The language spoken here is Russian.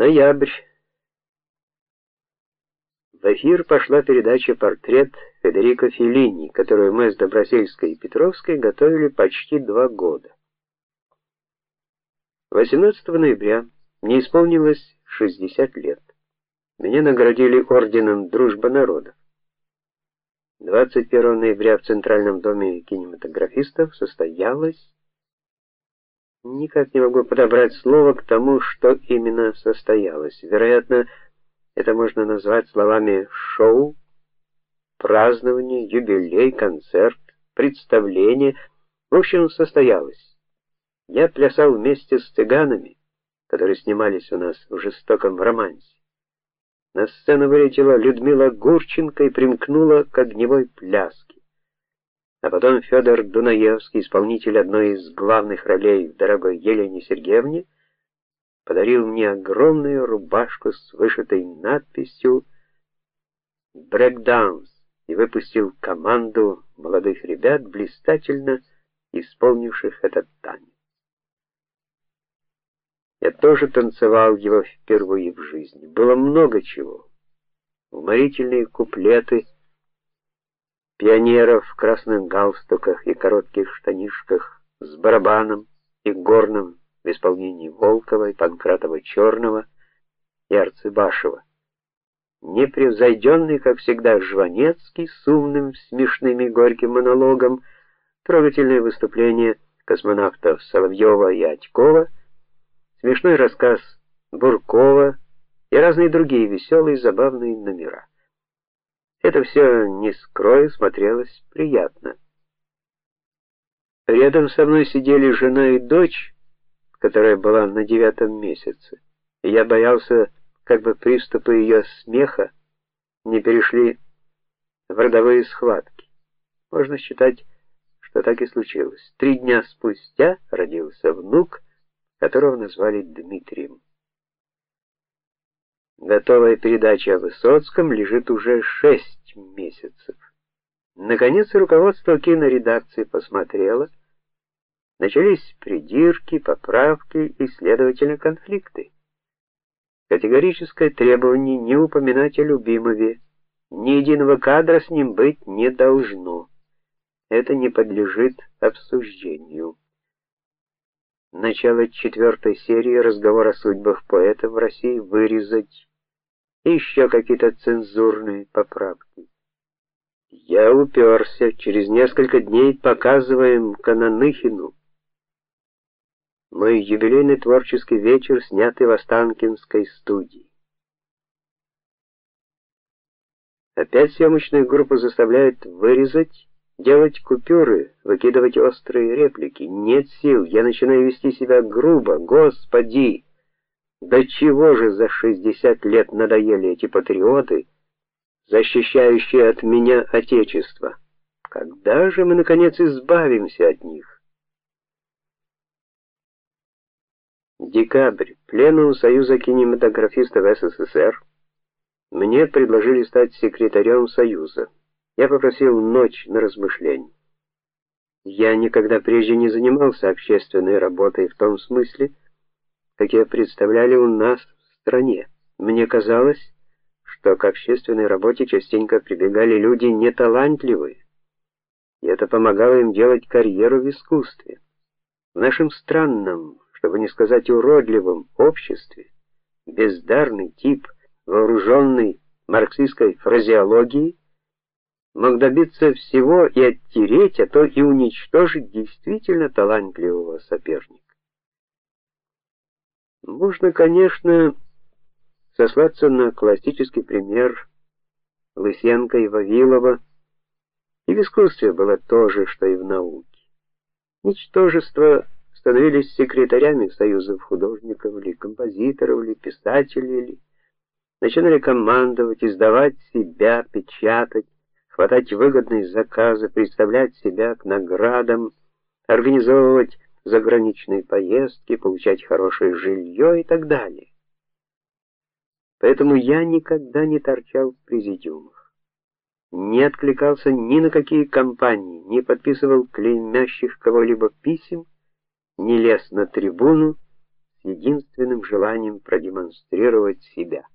Ноябрь. В эфир пошла передача «Портрет Федерико Феллини», которую мы с Добросельской и Петровской готовили почти два года. 18 ноября мне исполнилось 60 лет. Меня наградили орденом Дружбы народов. 21 ноября в Центральном доме кинематографистов состоялась Никак не могу подобрать слово к тому, что именно состоялось. Вероятно, это можно назвать словами шоу, празднование, юбилей, концерт, представление. В общем, состоялось. Я плясал вместе с цыганами, которые снимались у нас в жестоком романсе. На сцену вылетела Людмила Гурченко и примкнула к огневой пляске. А потом Федор Дунаевский, исполнитель одной из главных ролей в дорогой Елене Сергеевне, подарил мне огромную рубашку с вышитой надписью Breakdance и выпустил команду молодых ребят, блистательно исполнивших этот танец. Я тоже танцевал его впервые в жизни. Было много чего. Уморительные куплеты пионеров в красных галстуках и коротких штанишках с барабаном и горном в исполнении Волкова и Панкратова Черного и Арцебашева. Непревзойденный, как всегда, Жванецкий с умным, смешным и горьким монологом, трогательное выступление космонавтов Соловьева и Атькова, смешной рассказ Буркова и разные другие веселые забавные номера. Это все, не скрою, смотрелось приятно. Рядом со мной сидели жена и дочь, которая была на девятом месяце. И я боялся, как бы приступы ее смеха не перешли в родовые схватки. Можно считать, что так и случилось. Три дня спустя родился внук, которого назвали Дмитрием. Готовая передача о Высоцком лежит уже шесть месяцев. Наконец руководство киноредакции посмотрело, начались придирки, поправки и, следовательно, конфликты. Категорическое требование не упоминать о Любимове, ни единого кадра с ним быть не должно. Это не подлежит обсуждению. Начало четвертой серии разговор о судьбах поэтов в России вырезать и еще какие-то цензурные поправки. Я уперся, через несколько дней показываем Кананыхину. Мой юбилейный творческий вечер, снятый в Останкинской студии. Опять съемочную группу заставляют вырезать, делать купюры, выкидывать острые реплики. Нет сил, я начинаю вести себя грубо. Господи, до чего же за 60 лет надоели эти патриоты, защищающие от меня отечество? Когда же мы наконец избавимся от них? Декабрь. Пленум Союза кинематографистов СССР. Мне предложили стать секретарем союза. Я попросил ночь на размышление. Я никогда прежде не занимался общественной работой в том смысле, какие представляли у нас в стране. Мне казалось, что к общественной работе частенько прибегали люди неталантливые, и это помогало им делать карьеру в искусстве. В нашем странном, чтобы не сказать уродливом обществе, бездарный тип, вооруженный марксистской фразеологией, мог добиться всего и оттереть, а то и уничтожить действительно талантливого соперника. Можно, конечно, сослаться на классический пример Лысенко и Вавилова. И в искусстве было то же, что и в науке. Ничтожество становились секретарями союзов художников или композиторов или писателей или начинали командовать, издавать себя, печатать, хватать выгодные заказы, представлять себя к наградам, организовывать заграничные поездки, получать хорошее жилье и так далее. Поэтому я никогда не торчал в президиумах. Не откликался ни на какие кампании, не подписывал клеймящих кого-либо писем, не лез на трибуну с единственным желанием продемонстрировать себя.